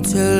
To.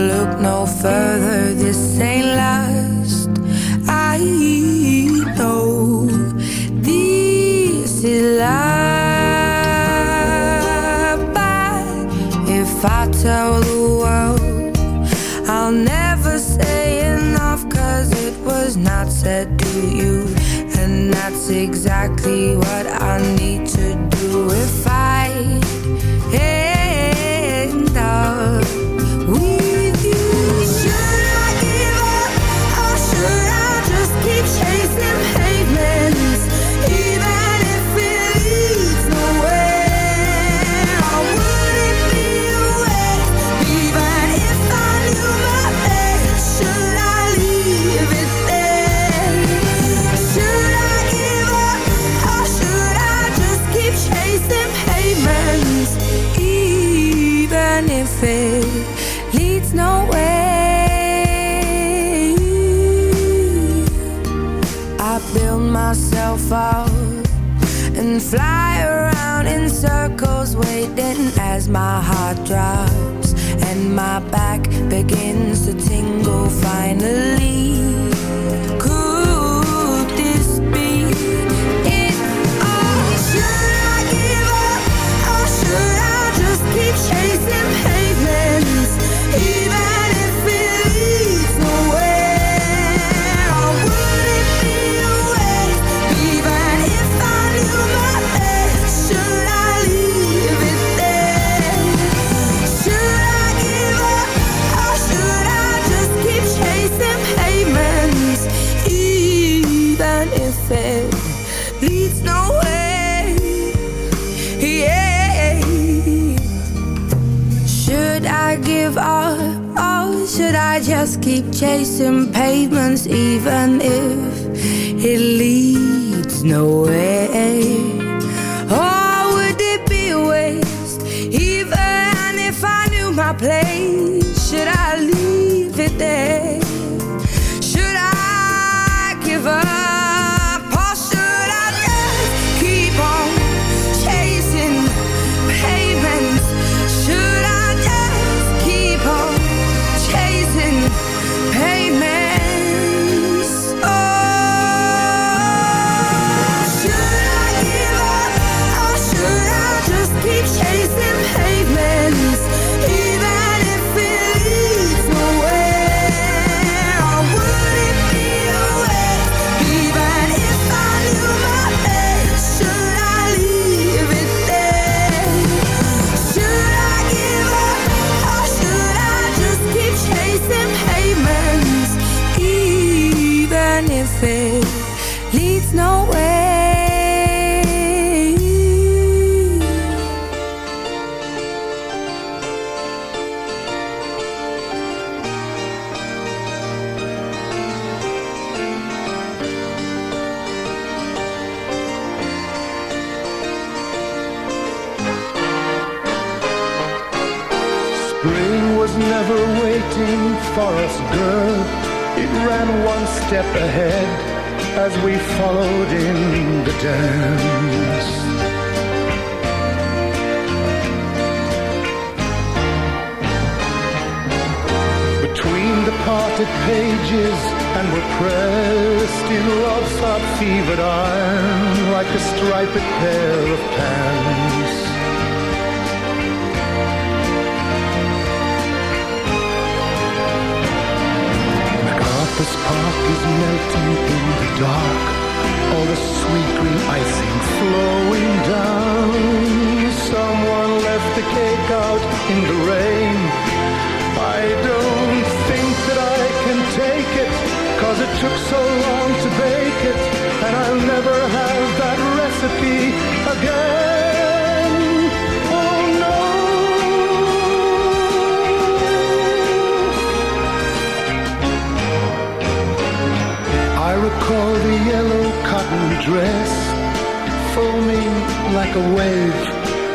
like a wave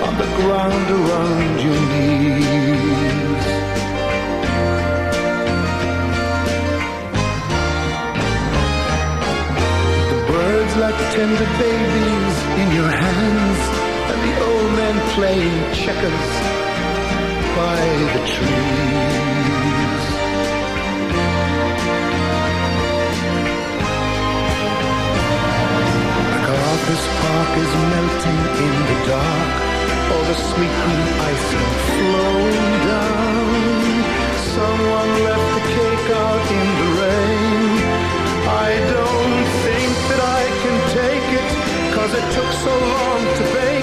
on the ground around your knees. The birds like tender babies in your hands, and the old men playing checkers by the trees. spark is melting in the dark, or the sweet green is flowing down. Someone left the cake out in the rain. I don't think that I can take it, cause it took so long to bake.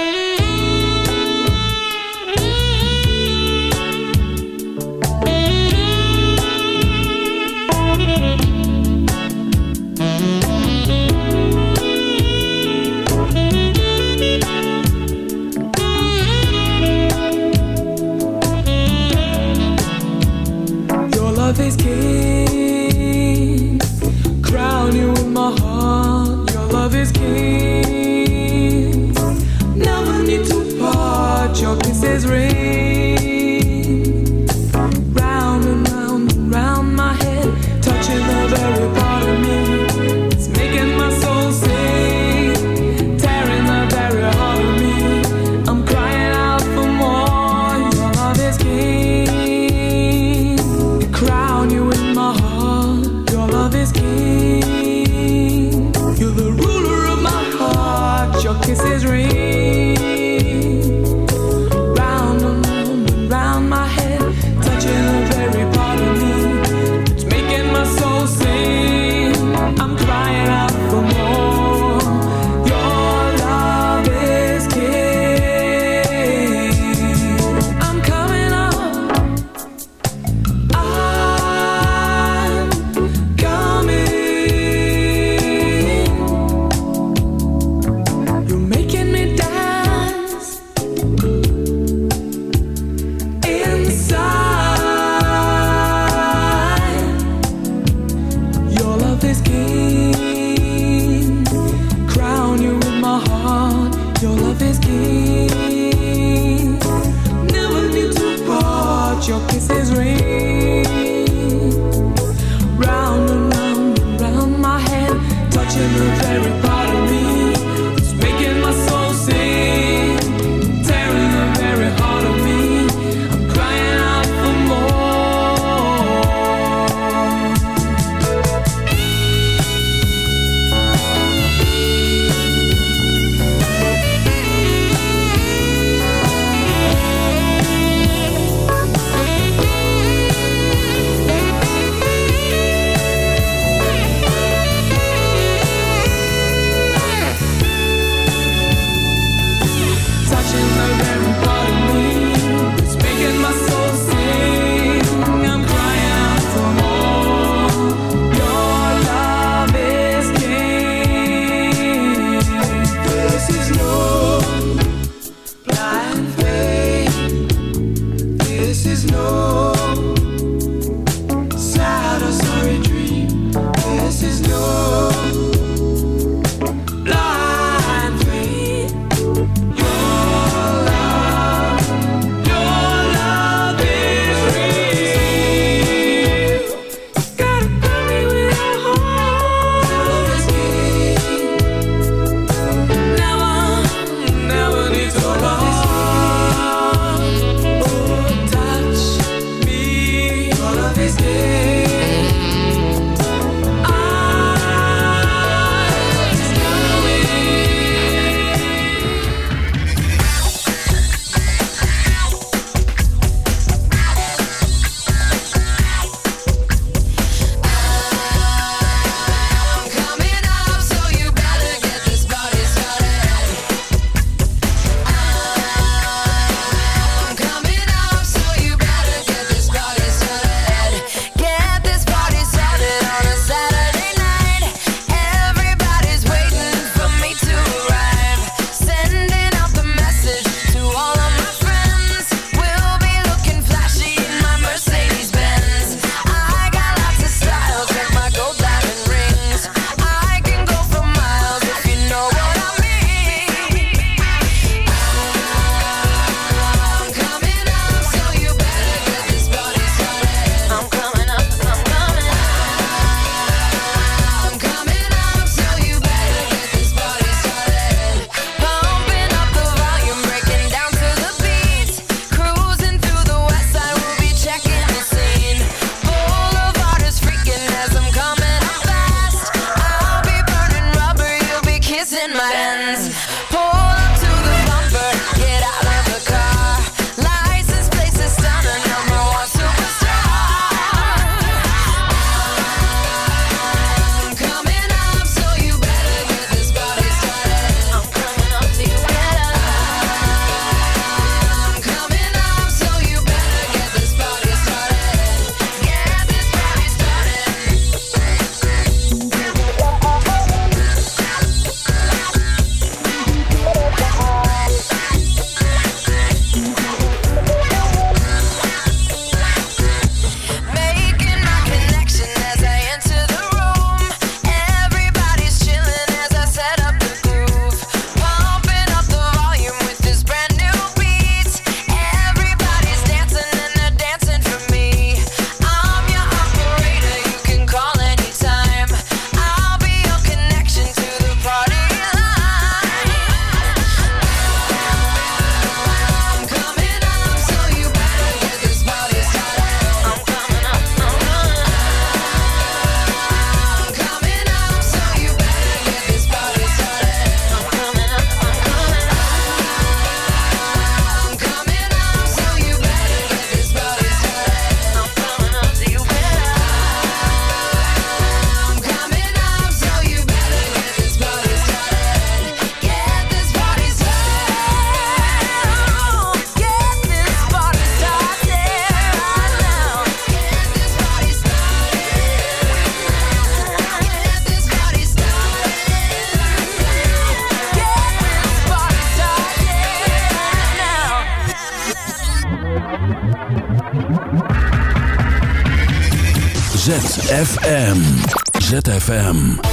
ZFM.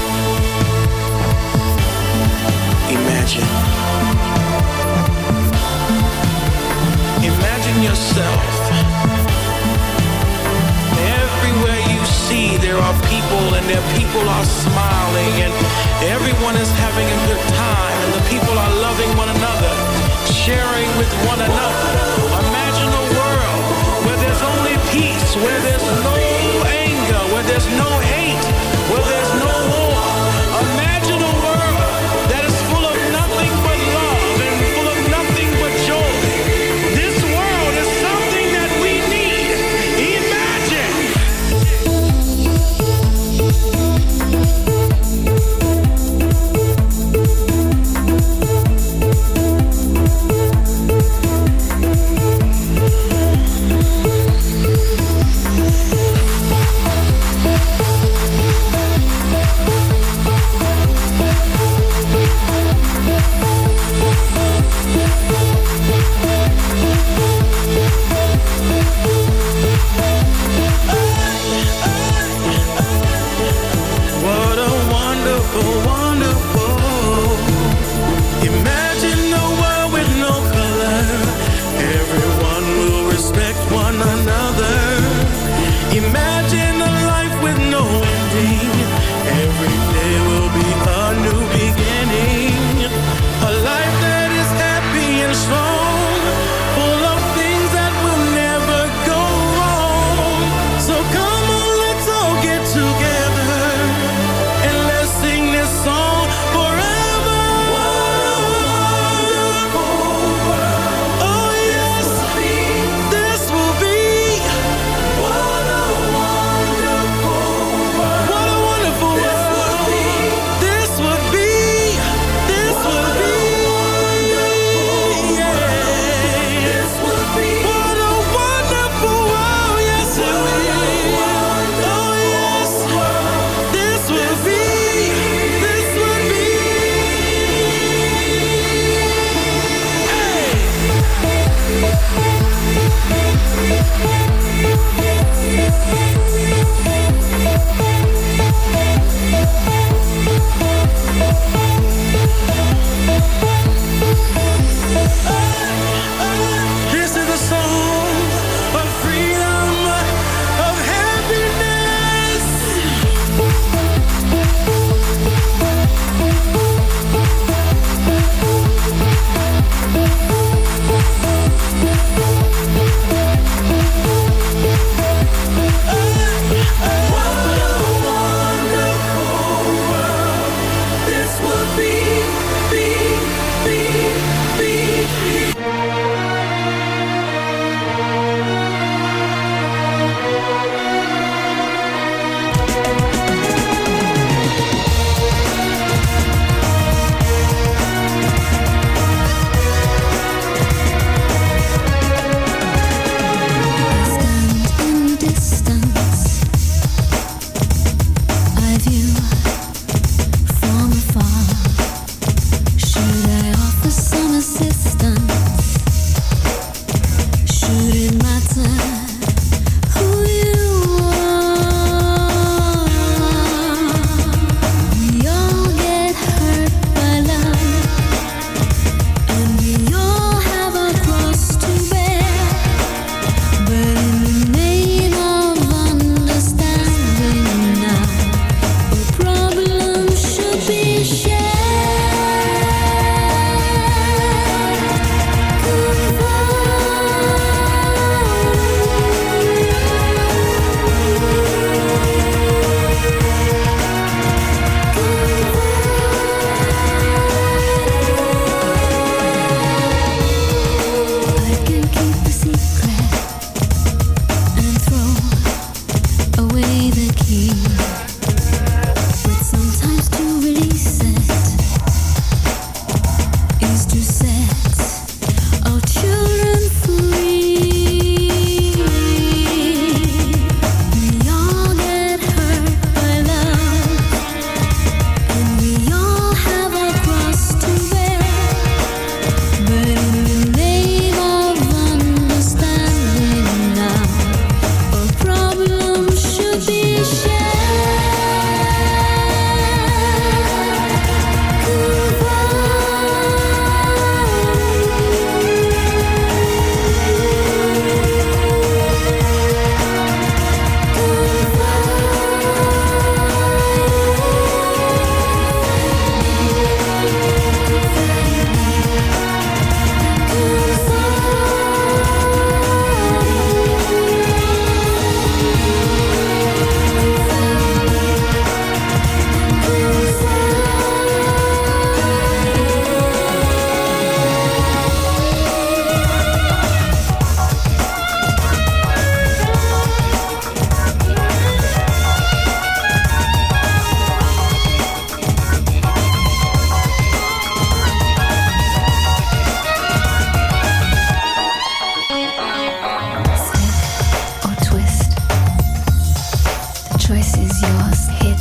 is yours, hit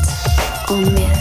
oh, or miss.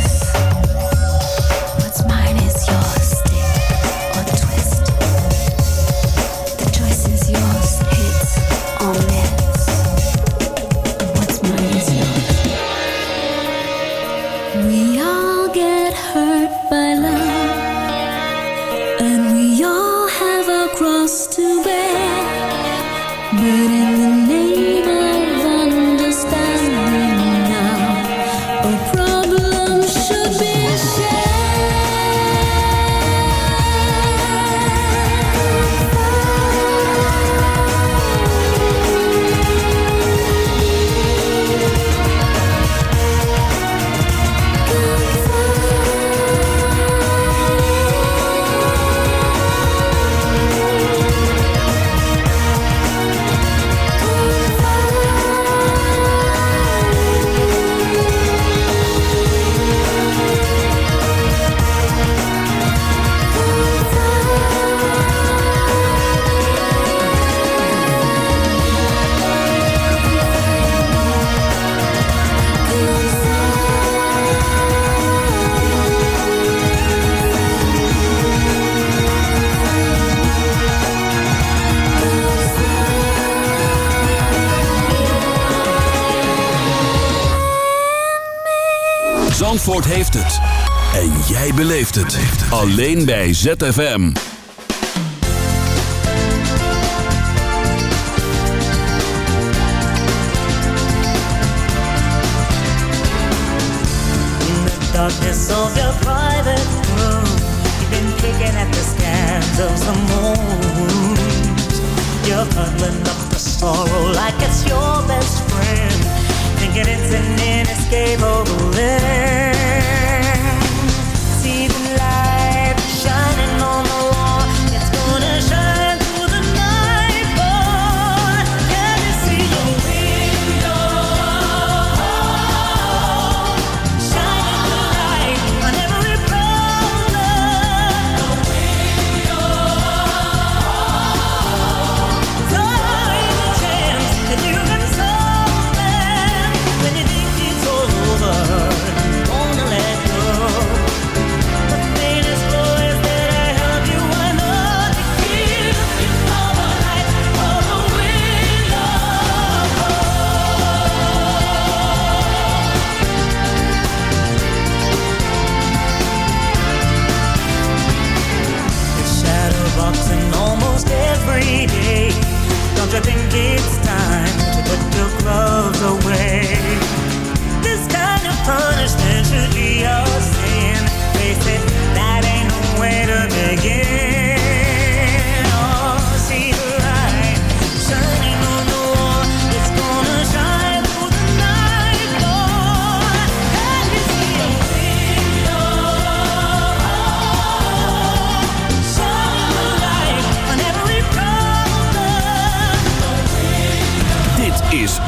beleeft het. Alleen bij ZFM. darkness of your private room You've been kicking at the scans of some old You're huddling up the sorrow like it's your best friend Thinking it's an inescapable end